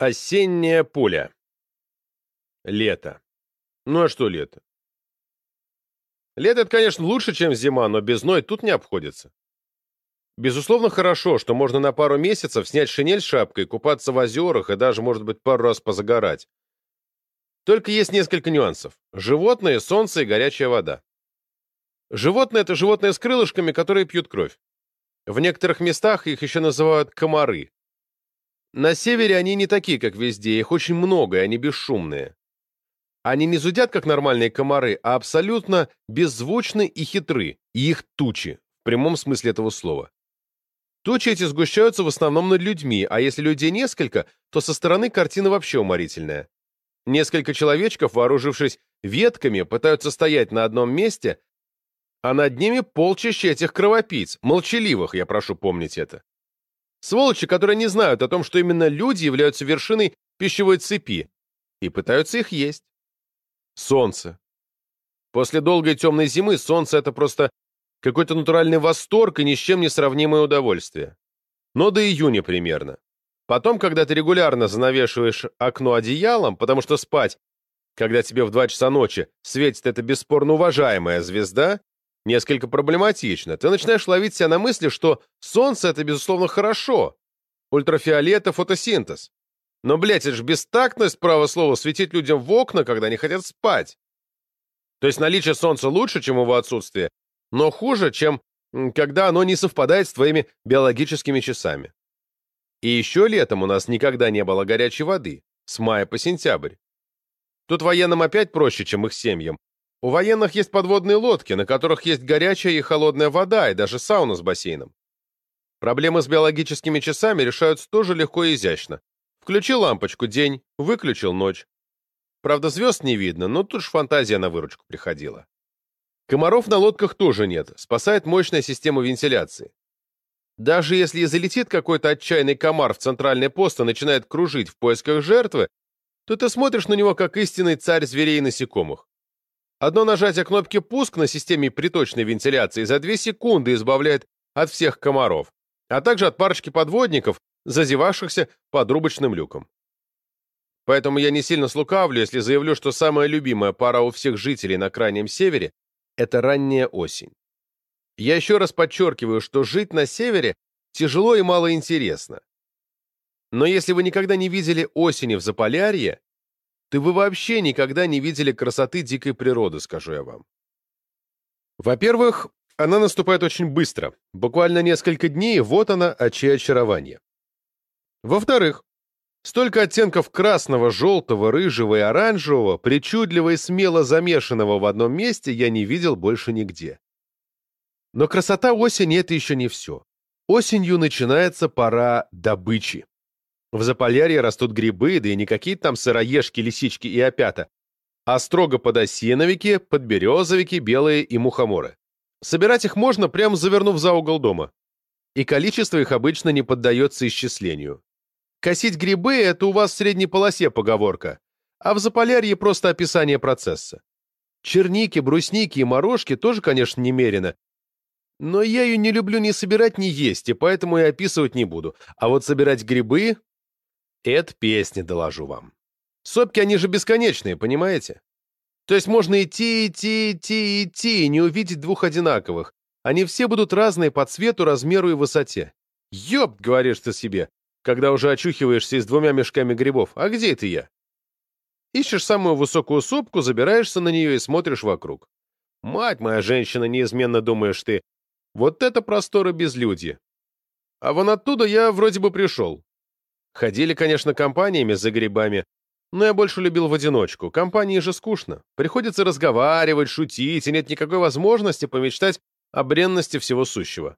Осенняя пуля. Лето. Ну а что лето? Лето это, конечно, лучше, чем зима, но без ной тут не обходится. Безусловно, хорошо, что можно на пару месяцев снять шинель с шапкой, купаться в озерах и даже, может быть, пару раз позагорать. Только есть несколько нюансов. Животные, солнце и горячая вода. Животные — это животные с крылышками, которые пьют кровь. В некоторых местах их еще называют комары. На севере они не такие, как везде, их очень много, и они бесшумные. Они не зудят, как нормальные комары, а абсолютно беззвучны и хитры, и их тучи, в прямом смысле этого слова. Тучи эти сгущаются в основном над людьми, а если людей несколько, то со стороны картина вообще уморительная. Несколько человечков, вооружившись ветками, пытаются стоять на одном месте, а над ними полчища этих кровопийц, молчаливых, я прошу помнить это. Сволочи, которые не знают о том, что именно люди являются вершиной пищевой цепи, и пытаются их есть. Солнце. После долгой темной зимы солнце — это просто какой-то натуральный восторг и ни с чем не сравнимое удовольствие. Но до июня примерно. Потом, когда ты регулярно занавешиваешь окно одеялом, потому что спать, когда тебе в 2 часа ночи светит эта бесспорно уважаемая звезда, несколько проблематично. Ты начинаешь ловить себя на мысли, что солнце — это, безусловно, хорошо. Ультрафиолет — фотосинтез. Но, блядь, это же бестактность, право слова, светить людям в окна, когда они хотят спать. То есть наличие солнца лучше, чем его отсутствие, но хуже, чем когда оно не совпадает с твоими биологическими часами. И еще летом у нас никогда не было горячей воды, с мая по сентябрь. Тут военным опять проще, чем их семьям. У военных есть подводные лодки, на которых есть горячая и холодная вода, и даже сауна с бассейном. Проблемы с биологическими часами решаются тоже легко и изящно. Включил лампочку день, выключил ночь. Правда, звезд не видно, но тут ж фантазия на выручку приходила. Комаров на лодках тоже нет, спасает мощная система вентиляции. Даже если и залетит какой-то отчаянный комар в центральный пост и начинает кружить в поисках жертвы, то ты смотришь на него как истинный царь зверей и насекомых. Одно нажатие кнопки «Пуск» на системе приточной вентиляции за 2 секунды избавляет от всех комаров, а также от парочки подводников, зазевавшихся под рубочным люком. Поэтому я не сильно слукавлю, если заявлю, что самая любимая пара у всех жителей на Крайнем Севере — это ранняя осень. Я еще раз подчеркиваю, что жить на Севере тяжело и малоинтересно. Но если вы никогда не видели осени в Заполярье, то вы вообще никогда не видели красоты дикой природы, скажу я вам. Во-первых, она наступает очень быстро, буквально несколько дней, вот она, очи очарования. Во-вторых, столько оттенков красного, желтого, рыжего и оранжевого, причудливо и смело замешанного в одном месте, я не видел больше нигде. Но красота осени — это еще не все. Осенью начинается пора добычи. В Заполярье растут грибы, да и не какие-то там сыроежки, лисички и опята, а строго подосиновики, подберезовики, белые и мухоморы. Собирать их можно, прямо завернув за угол дома. И количество их обычно не поддается исчислению. Косить грибы — это у вас в средней полосе поговорка, а в Заполярье просто описание процесса. Черники, брусники и морожки тоже, конечно, немерено, но я ее не люблю ни собирать, ни есть, и поэтому и описывать не буду. А вот собирать грибы — это песня, доложу вам. Сопки, они же бесконечные, понимаете? То есть можно идти, идти, идти, идти, и не увидеть двух одинаковых. Они все будут разные по цвету, размеру и высоте. «Ёб!» — говоришь ты себе, когда уже очухиваешься с двумя мешками грибов. «А где это я?» Ищешь самую высокую сопку, забираешься на нее и смотришь вокруг. Мать моя женщина, неизменно думаешь ты, вот это просторы безлюдья. А вон оттуда я вроде бы пришел. Ходили, конечно, компаниями за грибами, но я больше любил в одиночку. Компании же скучно. Приходится разговаривать, шутить, и нет никакой возможности помечтать о бренности всего сущего.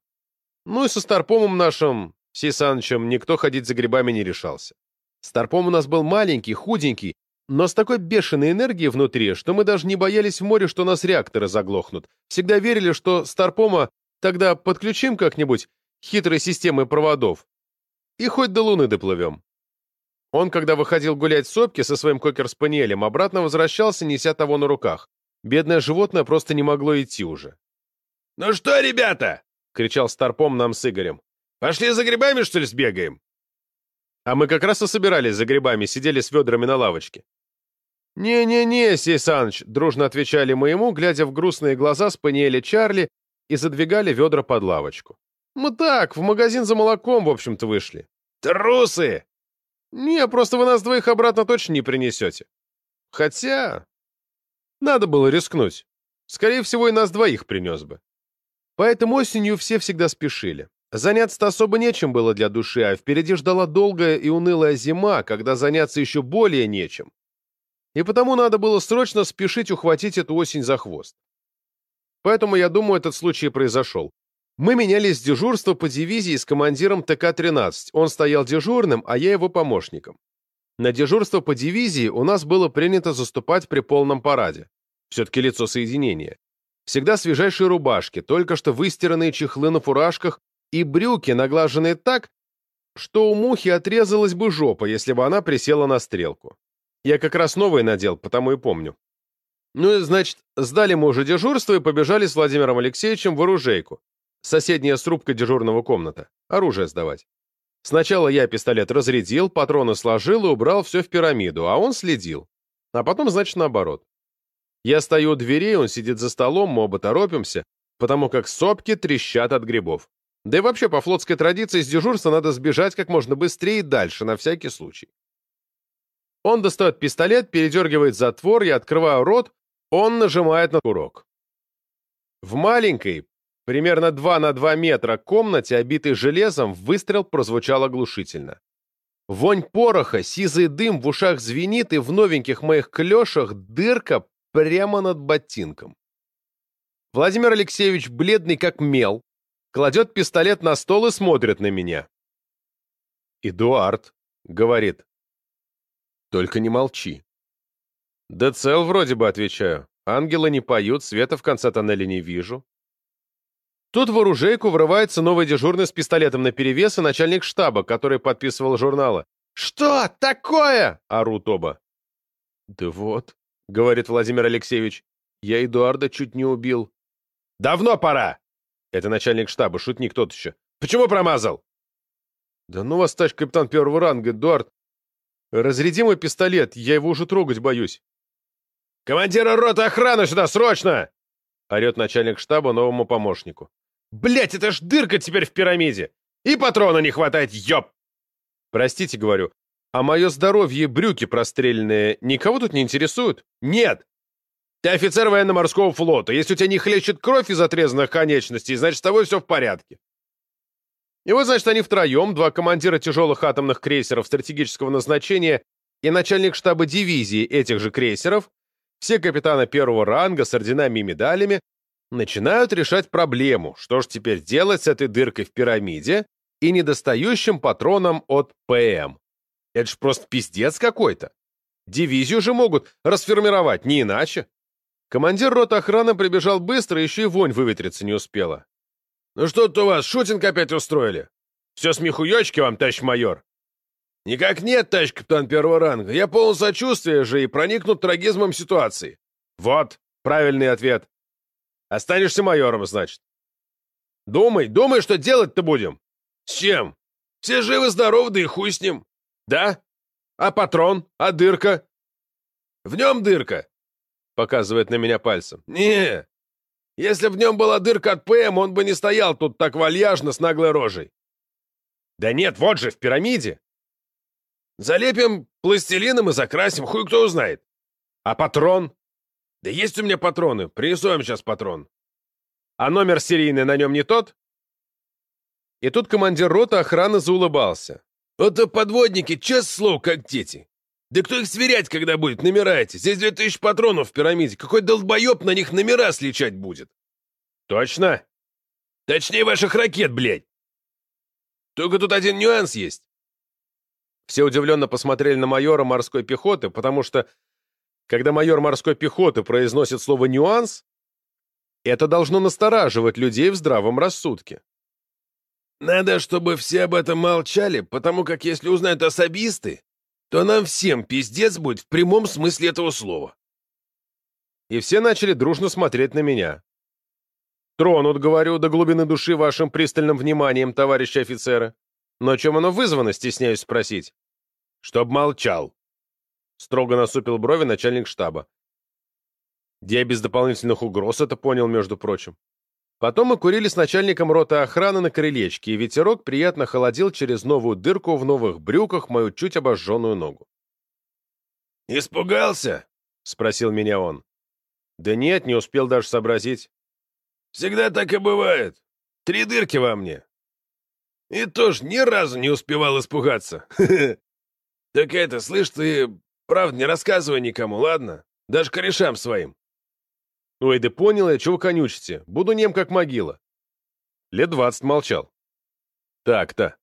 Ну и со Старпомом нашим, Сисанычем, никто ходить за грибами не решался. Старпом у нас был маленький, худенький, но с такой бешеной энергией внутри, что мы даже не боялись в море, что нас реакторы заглохнут. Всегда верили, что Старпома тогда подключим как-нибудь хитрой системы проводов и хоть до Луны доплывем. Он, когда выходил гулять в сопке со своим кокер-спаниелем, обратно возвращался, неся того на руках. Бедное животное просто не могло идти уже. «Ну что, ребята?» — кричал Старпом нам с Игорем. «Пошли за грибами, что ли, сбегаем?» А мы как раз и собирались за грибами, сидели с ведрами на лавочке. «Не-не-не, Сей Саныч», — дружно отвечали мы ему, глядя в грустные глаза спаниеля Чарли и задвигали ведра под лавочку. «Мы так, в магазин за молоком, в общем-то, вышли». «Трусы!» «Не, просто вы нас двоих обратно точно не принесете». «Хотя...» «Надо было рискнуть. Скорее всего, и нас двоих принес бы». Поэтому осенью все всегда спешили. Заняться-то особо нечем было для души, а впереди ждала долгая и унылая зима, когда заняться еще более нечем. И потому надо было срочно спешить ухватить эту осень за хвост. Поэтому, я думаю, этот случай произошел. Мы менялись дежурство по дивизии с командиром ТК-13. Он стоял дежурным, а я его помощником. На дежурство по дивизии у нас было принято заступать при полном параде. Все-таки лицо соединения. Всегда свежайшие рубашки, только что выстиранные чехлы на фуражках и брюки, наглаженные так, что у мухи отрезалась бы жопа, если бы она присела на стрелку. Я как раз новые надел, потому и помню. Ну и, значит, сдали мы уже дежурство и побежали с Владимиром Алексеевичем в оружейку. Соседняя срубка дежурного комната. Оружие сдавать. Сначала я пистолет разрядил, патроны сложил и убрал все в пирамиду, а он следил. А потом, значит, наоборот. Я стою у дверей, он сидит за столом, мы оба торопимся, потому как сопки трещат от грибов. Да и вообще, по флотской традиции, с дежурства надо сбежать как можно быстрее и дальше, на всякий случай. Он достает пистолет, передергивает затвор, я открываю рот, он нажимает на курок. В маленькой, примерно 2 на 2 метра комнате, обитой железом, выстрел прозвучал оглушительно. Вонь пороха, сизый дым в ушах звенит, и в новеньких моих клешах дырка прямо над ботинком. Владимир Алексеевич, бледный как мел, кладет пистолет на стол и смотрит на меня. «Эдуард», — говорит, — «только не молчи». «Да цел вроде бы», — отвечаю. «Ангелы не поют, света в конце тоннеля не вижу». Тут в оружейку врывается новый дежурный с пистолетом наперевес и начальник штаба, который подписывал журналы. «Что такое?» — орут оба. «Да вот», — говорит Владимир Алексеевич, — «я Эдуарда чуть не убил». «Давно пора!» Это начальник штаба, шутник тот еще. Почему промазал? Да ну вас, товарищ капитан первого ранга, Эдуард. Разряди мой пистолет, я его уже трогать боюсь. Командира роты охраны сюда, срочно! Орет начальник штаба новому помощнику. Блять, это ж дырка теперь в пирамиде! И патрона не хватает, ёб! Простите, говорю, а мое здоровье брюки простреленные никого тут не интересуют? Нет! Ты офицер военно-морского флота. Если у тебя не хлещет кровь из отрезанных конечностей, значит, с тобой все в порядке. И вот, значит, они втроем, два командира тяжелых атомных крейсеров стратегического назначения и начальник штаба дивизии этих же крейсеров, все капитаны первого ранга с орденами и медалями, начинают решать проблему, что ж теперь делать с этой дыркой в пирамиде и недостающим патроном от ПМ. Это ж просто пиздец какой-то. Дивизию же могут расформировать, не иначе. Командир роты охраны прибежал быстро, еще и вонь выветриться не успела. «Ну что тут у вас, шутинг опять устроили? Все смехуёчки вам, товарищ майор?» «Никак нет, товарищ капитан первого ранга. Я полон сочувствия же и проникнут трагизмом ситуации». «Вот, правильный ответ. Останешься майором, значит». «Думай, думай, что делать-то будем». «С чем? Все живы-здоровы, да и хуй с ним». «Да? А патрон? А дырка?» «В нем дырка показывает на меня пальцем. «Не, если в нем была дырка от ПМ, он бы не стоял тут так вальяжно с наглой рожей». «Да нет, вот же, в пирамиде». «Залепим пластилином и закрасим, хуй кто узнает». «А патрон?» «Да есть у меня патроны, принесу сейчас патрон». «А номер серийный на нем не тот?» И тут командир роты охраны заулыбался. «Вот подводники, честное слово, как дети. Да кто их сверять, когда будет? Номера эти. Здесь две тысячи патронов в пирамиде. Какой долбоеб на них номера сличать будет? Точно? Точнее ваших ракет, блядь. Только тут один нюанс есть. Все удивленно посмотрели на майора морской пехоты, потому что, когда майор морской пехоты произносит слово «нюанс», это должно настораживать людей в здравом рассудке. Надо, чтобы все об этом молчали, потому как если узнают особисты, то нам всем пиздец будет в прямом смысле этого слова. И все начали дружно смотреть на меня. Тронут, говорю, до глубины души вашим пристальным вниманием, товарищи офицеры. Но чем оно вызвано, стесняюсь спросить. Чтоб молчал. Строго насупил брови начальник штаба. Я без дополнительных угроз это понял, между прочим. Потом мы курили с начальником роты охраны на крылечке, и ветерок приятно холодил через новую дырку в новых брюках мою чуть обожженную ногу. «Испугался?» — спросил меня он. «Да нет, не успел даже сообразить». «Всегда так и бывает. Три дырки во мне. И тоже ни разу не успевал испугаться. Так это, слышь, ты правда не рассказывай никому, ладно? Даже корешам своим. Ой, да понял я, чего конючите. Буду нем, как могила. Лет двадцать молчал. Так-то.